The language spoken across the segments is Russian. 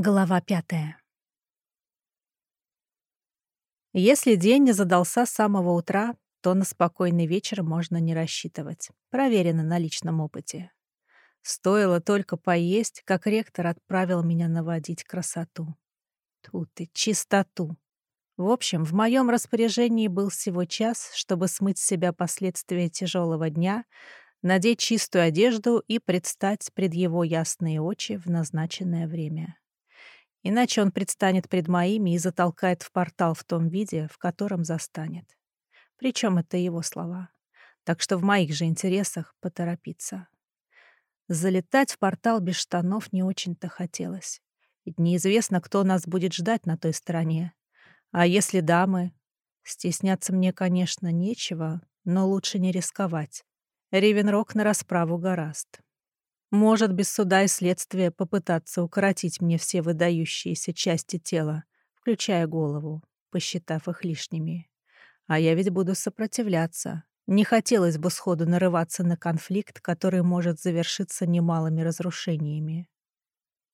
Глава пятая. Если день не задался с самого утра, то на спокойный вечер можно не рассчитывать. Проверено на личном опыте. Стоило только поесть, как ректор отправил меня наводить красоту. Тут и чистоту. В общем, в моем распоряжении был всего час, чтобы смыть с себя последствия тяжелого дня, надеть чистую одежду и предстать пред его ясные очи в назначенное время. Иначе он предстанет пред моими и затолкает в портал в том виде, в котором застанет. Причем это его слова. Так что в моих же интересах поторопиться. Залетать в портал без штанов не очень-то хотелось. Ведь неизвестно, кто нас будет ждать на той стороне. А если дамы? Стесняться мне, конечно, нечего, но лучше не рисковать. Ривенрок на расправу гораст. Может без суда и следствия попытаться укоротить мне все выдающиеся части тела, включая голову, посчитав их лишними. А я ведь буду сопротивляться. Не хотелось бы сходу нарываться на конфликт, который может завершиться немалыми разрушениями.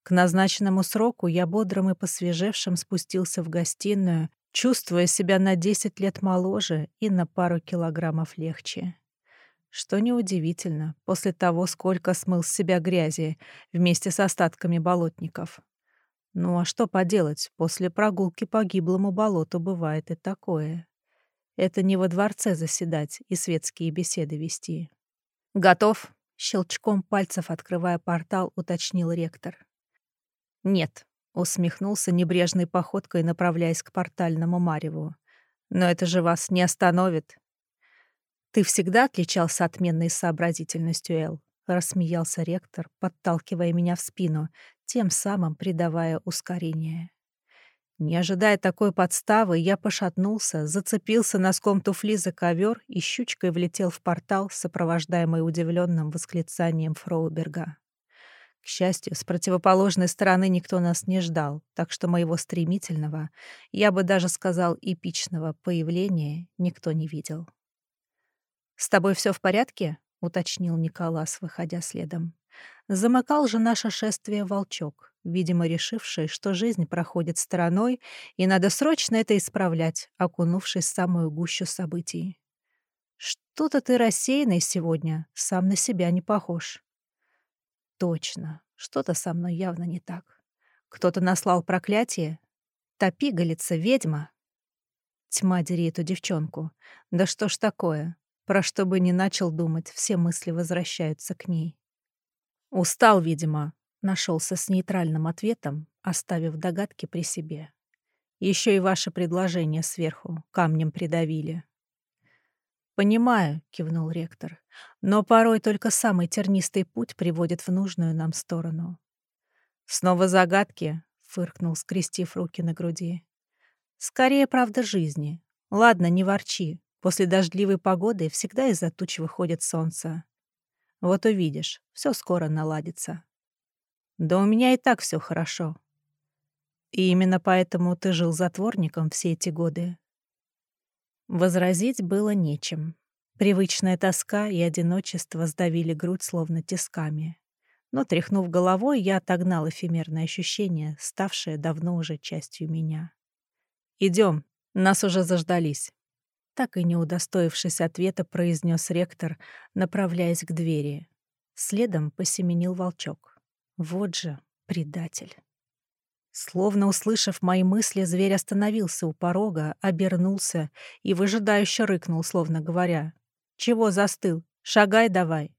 К назначенному сроку я бодрым и посвежевшим спустился в гостиную, чувствуя себя на 10 лет моложе и на пару килограммов легче. Что неудивительно, после того, сколько смыл с себя грязи вместе с остатками болотников. Ну а что поделать, после прогулки по гиблому болоту бывает и такое. Это не во дворце заседать и светские беседы вести. «Готов?» — щелчком пальцев, открывая портал, уточнил ректор. «Нет», — усмехнулся небрежной походкой, направляясь к портальному мареву. «Но это же вас не остановит. «Ты всегда отличался отменной сообразительностью, Эл», — рассмеялся ректор, подталкивая меня в спину, тем самым придавая ускорение. Не ожидая такой подставы, я пошатнулся, зацепился носком туфли за ковер и щучкой влетел в портал, сопровождаемый удивленным восклицанием Фроуберга. К счастью, с противоположной стороны никто нас не ждал, так что моего стремительного, я бы даже сказал эпичного появления никто не видел. «С тобой все в порядке?» — уточнил Николас, выходя следом. Замыкал же наше шествие волчок, видимо, решивший, что жизнь проходит стороной, и надо срочно это исправлять, окунувшись в самую гущу событий. «Что-то ты рассеянный сегодня, сам на себя не похож». «Точно, что-то со мной явно не так. Кто-то наслал проклятие? Та пигалица, ведьма?» Тьма дери эту девчонку. Да что ж такое? Про что бы ни начал думать, все мысли возвращаются к ней. Устал, видимо, нашелся с нейтральным ответом, оставив догадки при себе. Еще и ваше предложение сверху камнем придавили. «Понимаю», — кивнул ректор, «но порой только самый тернистый путь приводит в нужную нам сторону». «Снова загадки?» — фыркнул, скрестив руки на груди. «Скорее, правда жизни. Ладно, не ворчи. После дождливой погоды всегда из-за туч выходит солнце. Вот увидишь, все скоро наладится. Да у меня и так все хорошо. И именно поэтому ты жил затворником все эти годы. Возразить было нечем. Привычная тоска и одиночество сдавили грудь словно тисками. Но, тряхнув головой, я отогнал эфемерное ощущение, ставшее давно уже частью меня. Идем, нас уже заждались так и не удостоившись ответа, произнес ректор, направляясь к двери. Следом посеменил волчок. Вот же предатель. Словно услышав мои мысли, зверь остановился у порога, обернулся и выжидающе рыкнул, словно говоря. «Чего застыл? Шагай давай!»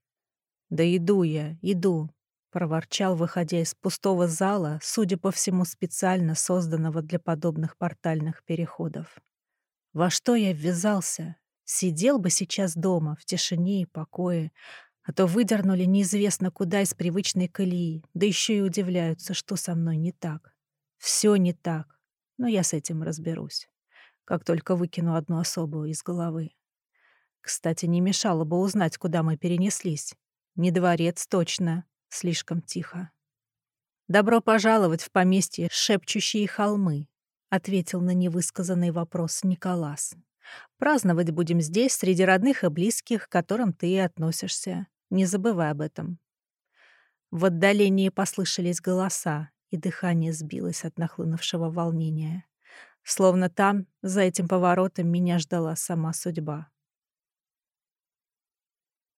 «Да иду я, иду!» — проворчал, выходя из пустого зала, судя по всему, специально созданного для подобных портальных переходов. Во что я ввязался? Сидел бы сейчас дома, в тишине и покое, а то выдернули неизвестно куда из привычной колеи, да еще и удивляются, что со мной не так. Все не так, но я с этим разберусь, как только выкину одну особую из головы. Кстати, не мешало бы узнать, куда мы перенеслись. Не дворец, точно, слишком тихо. Добро пожаловать в поместье «Шепчущие холмы», — ответил на невысказанный вопрос Николас. «Праздновать будем здесь, среди родных и близких, к которым ты и относишься. Не забывай об этом». В отдалении послышались голоса, и дыхание сбилось от нахлынувшего волнения. Словно там, за этим поворотом, меня ждала сама судьба.